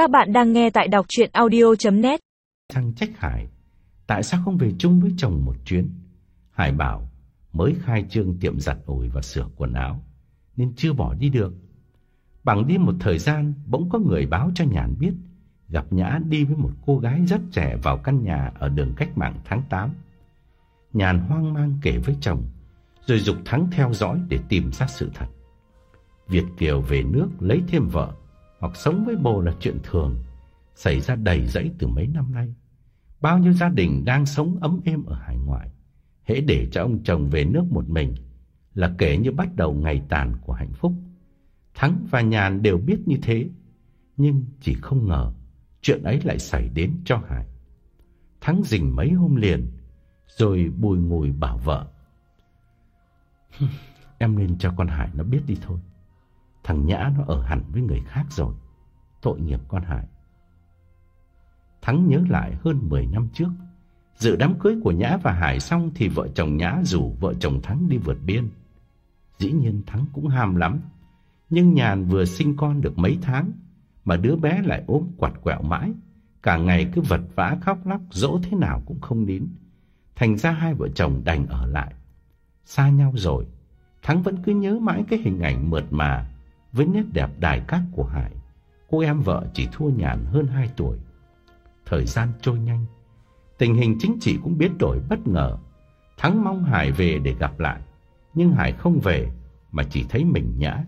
Các bạn đang nghe tại đọc chuyện audio.net Thằng trách Hải, Tại sao không về chung với chồng một chuyến? Hải bảo, Mới khai trương tiệm giặt ủi và sửa quần áo, Nên chưa bỏ đi được. Bằng đi một thời gian, Bỗng có người báo cho Nhàn biết, Gặp Nhã đi với một cô gái rất trẻ Vào căn nhà ở đường cách mạng tháng 8 Nhàn hoang mang kể với chồng, Rồi dục Thắng theo dõi để tìm ra sự thật. Việt Kiều về nước lấy thêm vợ hoặc sống với bồ là chuyện thường, xảy ra đầy dẫy từ mấy năm nay. Bao nhiêu gia đình đang sống ấm êm ở hải ngoại, hễ để cho ông chồng về nước một mình là kể như bắt đầu ngày tàn của hạnh phúc. Thắng và Nhàn đều biết như thế, nhưng chỉ không ngờ chuyện ấy lại xảy đến cho Hải. Thắng rình mấy hôm liền, rồi bùi ngùi bảo vợ. Em nên cho con Hải nó biết đi thôi. Thằng Nhã nó ở hẳn với người khác rồi. Tội nghiệp con Hải. Thắng nhớ lại hơn 10 năm trước. Dự đám cưới của Nhã và Hải xong thì vợ chồng Nhã rủ vợ chồng Thắng đi vượt biên. Dĩ nhiên Thắng cũng ham lắm. Nhưng Nhàn vừa sinh con được mấy tháng mà đứa bé lại ốm quạt quẹo mãi. Cả ngày cứ vật vã khóc lóc dỗ thế nào cũng không nín. Thành ra hai vợ chồng đành ở lại. Xa nhau rồi, Thắng vẫn cứ nhớ mãi cái hình ảnh mượt mà với nét đẹp đài cát của Hải. Cô em vợ chỉ thua nhàn hơn 2 tuổi. Thời gian trôi nhanh, tình hình chính trị cũng biến đổi bất ngờ. Thắng mong Hải về để gặp lại, nhưng Hải không về mà chỉ thấy mình nhã.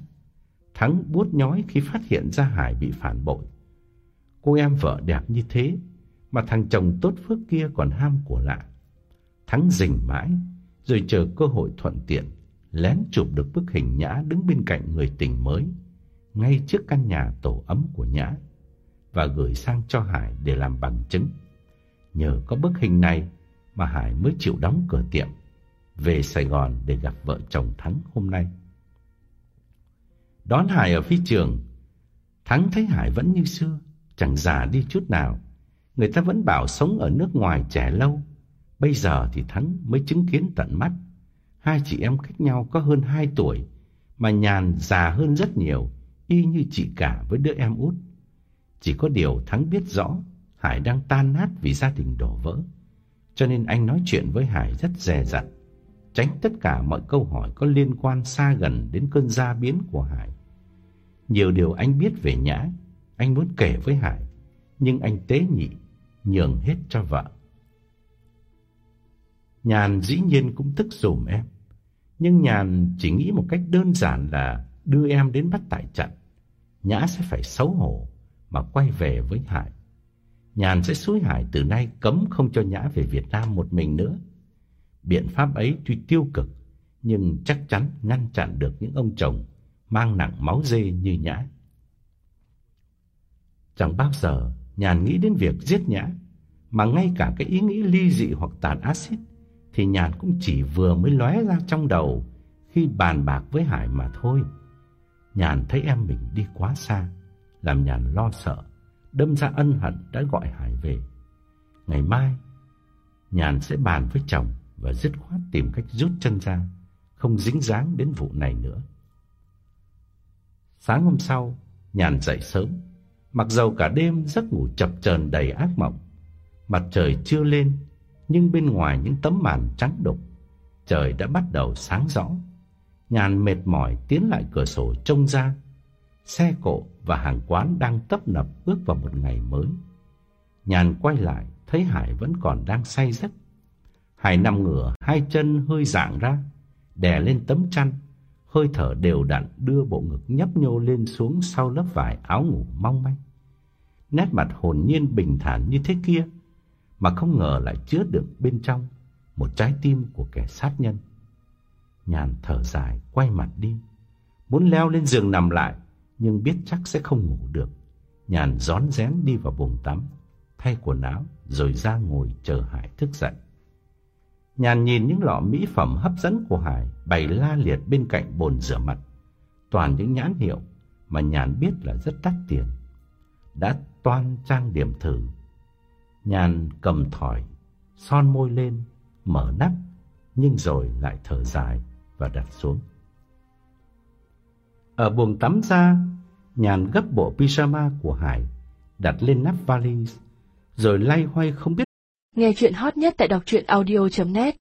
Thắng buốt nhói khi phát hiện ra Hải bị phản bội. Cô em vợ đẹp như thế mà thằng chồng tốt phước kia còn ham của lạ. Thắng rình mãi rồi chờ cơ hội thuận tiện lén chụp được bức hình Nhã đứng bên cạnh người tình mới, ngay trước căn nhà tổ ấm của Nhã, và gửi sang cho Hải để làm bằng chứng. Nhờ có bức hình này mà Hải mới chịu đóng cửa tiệm, về Sài Gòn để gặp vợ chồng Thắng hôm nay. Đón Hải ở phi trường, Thắng thấy Hải vẫn như xưa, chẳng già đi chút nào. Người ta vẫn bảo sống ở nước ngoài trẻ lâu, bây giờ thì Thắng mới chứng kiến tận mắt Hai chị em cách nhau có hơn hai tuổi, mà Nhàn già hơn rất nhiều, y như chị cả với đứa em út. Chỉ có điều Thắng biết rõ Hải đang tan nát vì gia đình đổ vỡ. Cho nên anh nói chuyện với Hải rất dè dặt, tránh tất cả mọi câu hỏi có liên quan xa gần đến cơn gia biến của Hải. Nhiều điều anh biết về Nhã, anh muốn kể với Hải, nhưng anh tế nhị, nhường hết cho vợ. Nhàn dĩ nhiên cũng tức dùm em. Nhưng Nhàn chỉ nghĩ một cách đơn giản là đưa em đến bắt tại trận. Nhã sẽ phải xấu hổ mà quay về với Hải. Nhàn sẽ xúi Hải từ nay cấm không cho Nhã về Việt Nam một mình nữa. Biện pháp ấy tuy tiêu cực, nhưng chắc chắn ngăn chặn được những ông chồng mang nặng máu dê như Nhã. Chẳng bao giờ Nhàn nghĩ đến việc giết Nhã, mà ngay cả cái ý nghĩ ly dị hoặc tàn axit thì Nhàn cũng chỉ vừa mới lóe ra trong đầu khi bàn bạc với Hải mà thôi. Nhàn thấy em mình đi quá xa, làm Nhàn lo sợ, đâm ra ân hận đã gọi Hải về. Ngày mai, Nhàn sẽ bàn với chồng và dứt khoát tìm cách rút chân ra, không dính dáng đến vụ này nữa. Sáng hôm sau, Nhàn dậy sớm, mặc dầu cả đêm giấc ngủ chập chờn đầy ác mộng. Mặt trời chưa lên nhưng bên ngoài những tấm màn trắng đục, trời đã bắt đầu sáng rõ. Nhàn mệt mỏi tiến lại cửa sổ trông ra, xe cộ và hàng quán đang tấp nập bước vào một ngày mới. Nhàn quay lại, thấy Hải vẫn còn đang say giấc. Hải nằm ngửa, hai chân hơi dạng ra, đè lên tấm chăn, hơi thở đều đặn đưa bộ ngực nhấp nhô lên xuống sau lớp vải áo ngủ mong manh. Nét mặt hồn nhiên bình thản như thế kia mà không ngờ lại chứa đựng bên trong một trái tim của kẻ sát nhân. Nhàn thở dài quay mặt đi, muốn leo lên giường nằm lại nhưng biết chắc sẽ không ngủ được. Nhàn rón rén đi vào buồng tắm, thay quần áo rồi ra ngồi chờ Hải thức dậy. Nhàn nhìn những lọ mỹ phẩm hấp dẫn của Hải bày la liệt bên cạnh bồn rửa mặt, toàn những nhãn hiệu mà Nhàn biết là rất đắt tiền. Đã toan trang điểm thử Nhàn cầm thỏi, son môi lên, mở nắp, nhưng rồi lại thở dài và đặt xuống. Ở buồng tắm ra, Nhàn gấp bộ pyjama của Hải, đặt lên nắp vali, rồi lay hoay không biết. Nghe chuyện hot nhất tại đọc truyện audio.net